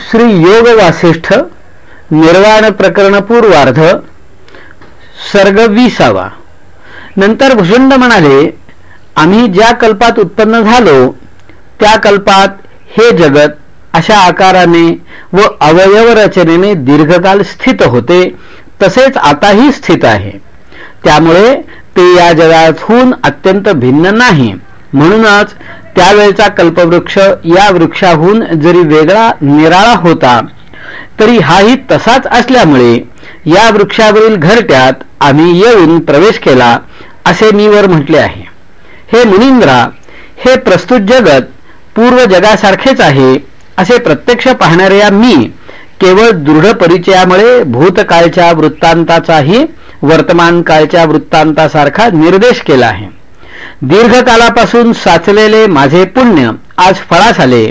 श्री योग वासिष्ठ निर्वाण प्रकरण पूर्वार्ध सर्ग विसावा. नंतर भुषंड म्हणाले आम्ही ज्या कल्पात उत्पन्न झालो त्या कल्पात हे जगत अशा आकाराने व अवयव रचनेने दीर्घकाल स्थित होते तसेच आताही स्थित आहे. त्यामुळे ते या जगातून अत्यंत भिन्न नाही. म्हणूनच त्यावेळचा कल्पवृक्ष या वृक्षाहून जरी वेगळा निराळा होता तरी हाही तसाच असल्यामुळे या वृक्षावरील घरट्यात आम्ही येऊन प्रवेश केला असे मी वर म्हटले आहे. हे मुनिंद्रा हे प्रस्तुत जगत पूर्व जगासारखेच आहे असे प्रत्यक्ष पाहणाऱ्या मी केवळ दृढ परिचयामुळे भूतकाळच्या वृत्तांताचाही वर्तमान काळच्या वृत्तांतासारखा निर्देश केला आहे. दीर्घकालापासून साचलेले माझे पुण्य आज फळास आले.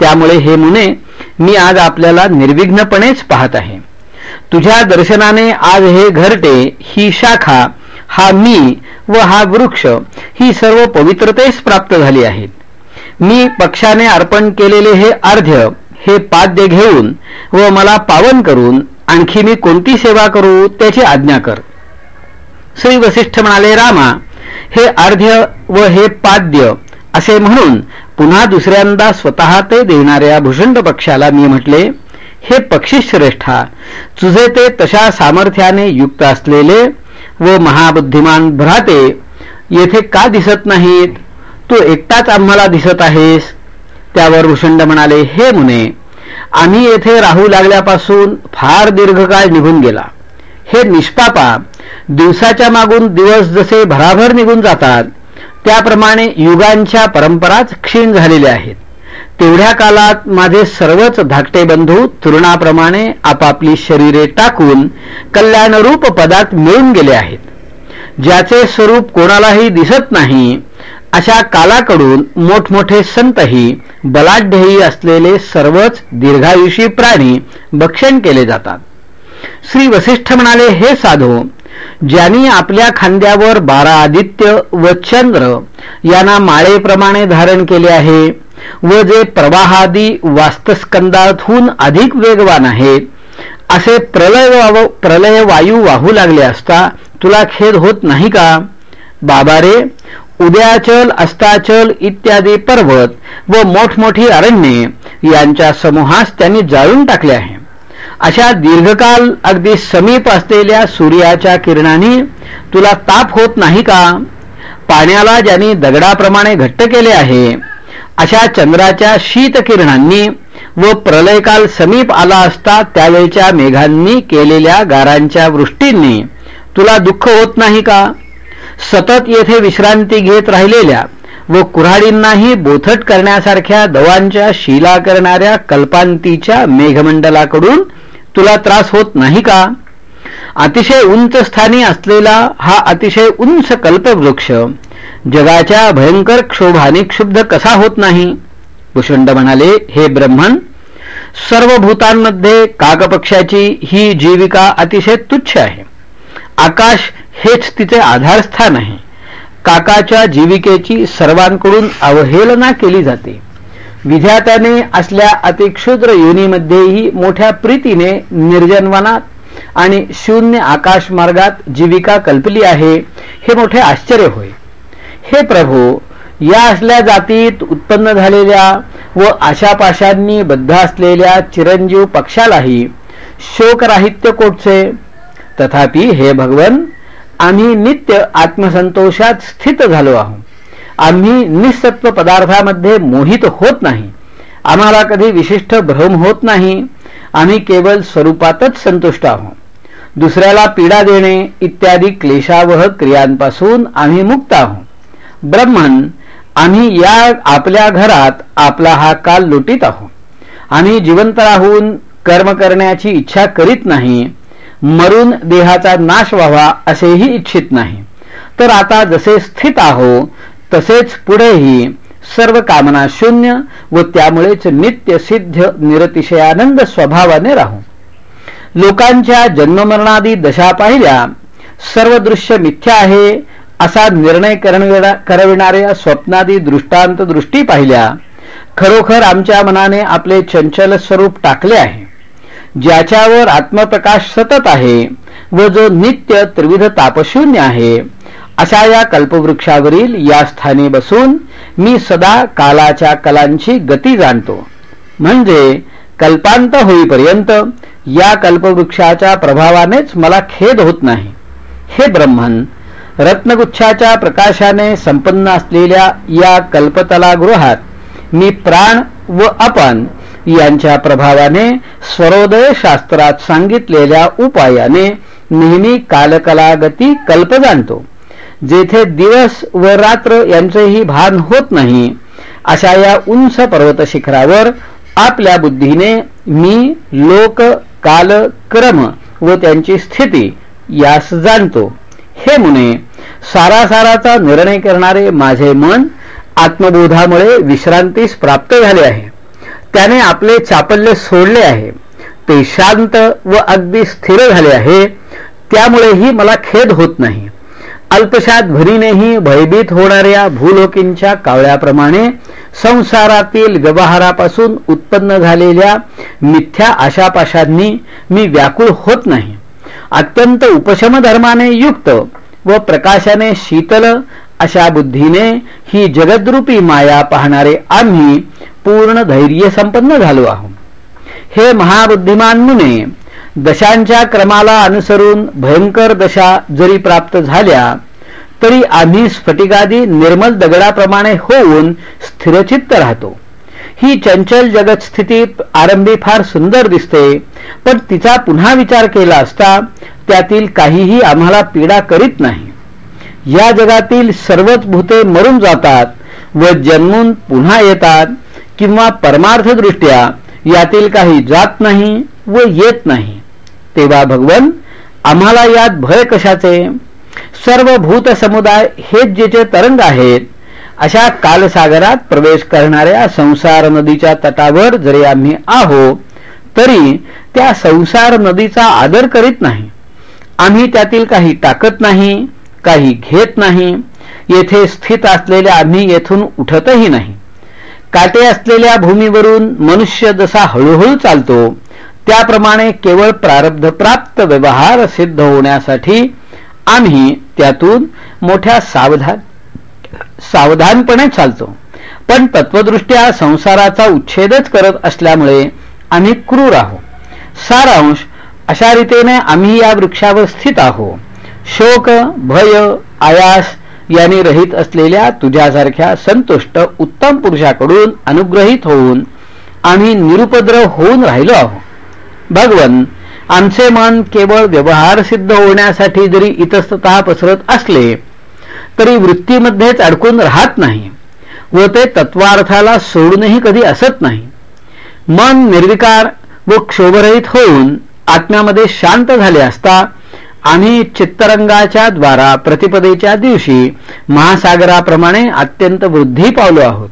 त्यामुळे हे मुने मी आज आपल्याला निर्विघ्नपणेच पाहत आहे. तुझ्या दर्शनाने आज हे घरटे ही शाखा हा मी व हा वृक्ष ही सर्व पवित्रतेस प्राप्त झाली आहेत. मी पक्षाने अर्पण केलेले हे अर्ध्य हे पाद्य घेऊन व मला पावन करून आणखी मी कोणती सेवा करू त्याची आज्ञा कर. श्री वसिष्ठ म्हणाले रामा हे अर्ध्य व हे पाद्य असे म्हणून पुन्हा दुसऱ्यांदा स्वतः ते देणाऱ्या भूषंड पक्षाला मी म्हटले हे पक्षीश्रेष्ठा तुझे ते तशा सामर्थ्याने युक्त असलेले व महाबुद्धिमान भ्राते येथे का दिसत नाहीत? तू एकटाच आम्हाला दिसत आहेस. त्यावर भूषंड म्हणाले हे मुने आम्ही येथे राहू लागल्यापासून फार दीर्घकाळ निघून गेला. हे निष्पापा दिवसाच्या मागून दिवस जसे भराभर निघून जातात त्याप्रमाणे युगांच्या परंपराच क्षीण झालेल्या आहेत. तेवढ्या कालात माझे सर्वच धाकटे बंधू तरुणाप्रमाणे आपापली शरीरे टाकून कल्याणरूप पदात मिळून गेले आहेत. ज्याचे स्वरूप कोणालाही दिसत नाही अशा कालाकडून मोठमोठे संतही बलाढ्यही असलेले सर्वच दीर्घायुषी प्राणी भक्षण केले जातात. श्री वसिष्ठ म्हणाले हे साधो ज्यांनी आपल्या खांद्यावर बारा आदित्य व चंद्र यांना माळेप्रमाणे धारण केले आहे व जे प्रवाहादी वास्तस्कंदातून अधिक वेगवान आहेत असे प्रलय प्रलय वायू वाहू लागले असता तुला खेद होत नाही का? बाबा रे उद्याचल अस्ताचल इत्यादी पर्वत व मोठमोठी अरण्ये यांच्या समूहास त्यांनी जाळून टाकले आहे. अशा दीर्घकाल अगदी समीप असलेल्या सूर्याच्या किरणांनी तुला ताप होत नाही का? पाण्याला ज्यांनी दगडाप्रमाणे घट्ट केले आहे अशा चंद्राच्या शीत किरणांनी व प्रलयकाल समीप आला असता त्यावेळच्या मेघांनी केलेल्या गारांच्या वृष्टींनी तुला दुःख होत नाही का? सतत येथे विश्रांती घेत राहिलेल्या व कुऱ्हाडींनाही बोथट करण्यासारख्या दवांच्या शिला करणाऱ्या कल्पांतीच्या मेघमंडलाकडून तुला त्रास होत नाही का? अतिशय उंच स्थानी असलेला हा अतिशय उंच कल्पवृक्ष जगाच्या भयंकर क्षोभाने क्षुब्ध कसा होत नाही? भूषंड म्हणाले हे ब्रह्मण सर्व भूतांमध्ये काकपक्षाची ही जीविका अतिशय तुच्छ आहे. आकाश हेच तिचे आधारस्थान आहे. काकाच्या जीविकेची सर्वांकडून अवहेलना केली जाते. विध्याताने असल्या अतिक्षुद्र योनीमध्येही मोठ्या प्रीतीने निर्जनवनात आणि शून्य आकाश मार्गात जीविका कल्पली आहे हे मोठे आश्चर्य होय. हे प्रभू या असल्या जातीत उत्पन्न झालेल्या व आशापाशांनी बद्ध असलेल्या चिरंजीव पक्षालाही शोकराहित्य कोटचे तथापि हे भगवन आम्ही नित्य आत्मसंतोषात स्थित झालो आहोत. आम्ही निसत्व पदार्थामध्ये मोहित होत नाही. आम्हाला कधी विशिष्ट भ्रम होत नाही. आम्ही केवळ स्वरूपातच संतुष्ट आहोत. दुसऱ्याला पीडा देणे इत्यादी क्लेशावह क्रियांपासून आम्ही मुक्त आहोत. ब्रह्मन आम्ही या आपल्या घरात आपला हा काल लुटीत आहोत. आम्ही जिवंत राहून कर्म करण्याची इच्छा करीत नाही. मरून देहाचा नाश व्हावा असेही इच्छित नाही. तर आता जसे स्थित आहो तसेच पुढेही सर्व कामना शून्य व त्यामुळेच नित्य सिद्ध निरतिशयानंद स्वभावाने राहू. लोकांच्या जन्ममरणादी दशा पाहिल्या सर्व दृश्य मिथ्या आहे असा निर्णय करविणाऱ्या स्वप्नादी दृष्टांत दृष्टी पाहिल्या खरोखर आमच्या मनाने आपले चंचल स्वरूप टाकले आहे. ज्याच्यावर आत्मप्रकाश सतत आहे व जो नित्य त्रिविध तापशून्य आहे. अशा या कल्पवृक्षावरील या स्थानी बसून मी सदा कालाच्या कलांची गती जाणतो. म्हणजे कल्पांत होईपर्यंत या कल्पवृक्षाच्या प्रभावानेच मला खेद होत नाही. हे ब्रह्मन रत्नगुच्छाच्या प्रकाशाने संपन्न असलेल्या या कल्पतलागृहात मी प्राण व अपन यांच्या प्रभावाने स्वरोदय शास्त्रात सांगितलेल्या उपायाने नेहमी कालकलागती कल्प जाणतो. जेथे दिवस व रात्र यांचेही भान होत नाही अशा या उंच पर्वत शिखरावर आपल्या बुद्धीने मी लोक काल क्रम व त्यांची स्थिती यास जाणतो. हे मुने सारासाराचा निर्णय करणारे माझे मन आत्मबोधामुळे विश्रांतीस प्राप्त झाले आहे. त्याने आपले चापल्य सोडले आहे. ते शांत व अगदी स्थिर झाले आहे. त्यामुळेही मला खेद होत नाही. अल्पशात भरीनेही भयभीत होणाऱ्या भूलोकींच्या कावळ्याप्रमाणे संसारातील व्यवहारापासून उत्पन्न झालेल्या मिथ्या आशापाशांनी मी व्याकुळ होत नाही. अत्यंत उपशमधर्माने युक्त व प्रकाशाने शीतल अशा बुद्धीने ही जगद्रूपी माया पाहणारे आम्ही पूर्ण धैर्य संपन्न झालो आहोत. हे महाबुद्धिमान मुने दशांच्या क्रमाला अनुसरून भयंकर दशा जरी प्राप्त झाल्या तरी आम्ही स्फटिकादी निर्मल दगडाप्रमाणे होऊन स्थिरचित्त राहतो. ही चंचल जगत स्थिती आरंभी फार सुंदर दिसते पण तिचा पुन्हा विचार केला असता त्यातील काहीही आम्हाला पीडा करीत नाही. या जगातील सर्वच भूते मरून जातात व जन्मून पुन्हा येतात किंवा परमार्थदृष्ट्या यातील काही जात नाही व येत नाही. तेव्हा भगवन आम्हाला यात भय कशाचे? सर्व भूत समुदाय हेच जेचे तरंग आहेत. अशा कालसागरात प्रवेश करणाऱ्या संसार नदीच्या तटावर जरी आम्ही आहो तरी त्या संसार नदीचा आदर करीत नाही. आम्ही त्यातील काही टाकत नाही काही घेत नाही. येथे स्थित असलेल्या आम्ही येथून उठतही नाही. काटे असलेल्या भूमीवरून मनुष्य जसा हळूहळू चालतो त्याप्रमाणे केवळ प्रारब्धप्राप्त व्यवहार सिद्ध होण्यासाठी आम्ही त्यातून मोठ्या सावधान सावधानपणे चालतो. पण तत्वदृष्ट्या संसाराचा उच्छेदच करत असल्यामुळे आम्ही क्रूर आहोत. सारांश अशा रीतीने आम्ही या वृक्षावर स्थित आहोत. शोक भय आयास यांनी रहित असलेल्या तुझ्यासारख्या संतुष्ट उत्तम पुरुषाकडून अनुग्रहित होऊन आम्ही निरुपद्रव होऊन राहिलो आहोत. भगवन आमचे मन केवळ व्यवहार सिद्ध होण्यासाठी जरी इतस्ततः पसरत असले तरी वृत्तीमध्येच अडकून राहत नाही व ते तत्वार्थाला सोडूनही कधी असत नाही. मन निर्विकार व क्षोभरहित होऊन आत्म्यामध्ये शांत झाले असता आम्ही चित्तरंगाच्या द्वारा प्रतिपदेच्या दिवशी महासागराप्रमाणे अत्यंत वृद्धी पावलो आहोत.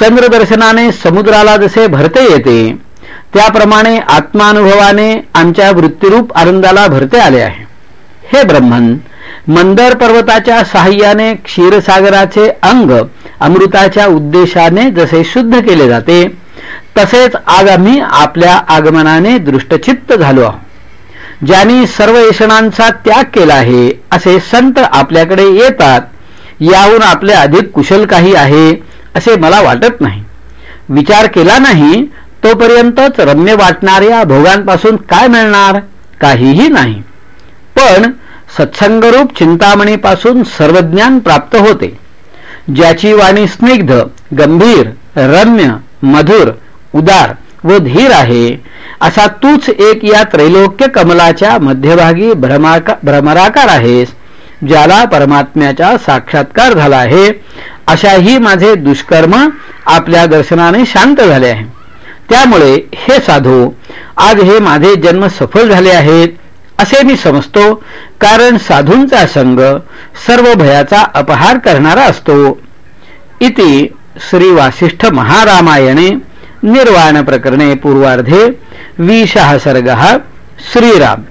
चंद्रदर्शनाने समुद्राला जसे भरते येते त्याप्रमाणे आत्मानुभवाने आमच्या वृत्तीरूप आनंदाला भरते आले आहे. हे ब्रह्मन मंदर पर्वताच्या साह्याने क्षीरसागराचे अंग अमृताच्या उद्देशाने जसे शुद्ध केले जाते तसेच आज आम्ही आपल्या आगमनाने दृष्टचित्त झालो आहोत. ज्यांनी सर्व यशणांचा त्याग केला आहे असे संत आपल्याकडे येतात. याहून आपले अधिक कुशल काही आहे असे मला वाटत नाही. विचार केला नाही तोपर्यंतच रम्य वाटणाऱ्या भोगांपासून काय मिळणार? काहीही नाही. पण सत्संगरूप चिंतामणीपासून सर्वज्ञान प्राप्त होते. ज्याची वाणी स्निग्ध गंभीर रम्य मधुर उदार व धीर आहे. असा तूच एक या त्रैलोक्य कमलाच्या मध्यभागी भ्रमराकार आहेस ज्याला परमात्म्याचा साक्षात्कार झाला आहे. अशाही माझे दुष्कर्म आपल्या दर्शनाने शांत झाले आहे. त्यामुळे हे साधू आज हे माझे जन्म सफल झाले आहेत असे मी समजतो कारण साधूंचा संग सर्व भयाचा अपहार करणारा असतो. इति श्री वासिष्ठ महारामायणे. निर्वाण प्रकरणे पूर्वार्धे विशः सर्गः श्रीराम।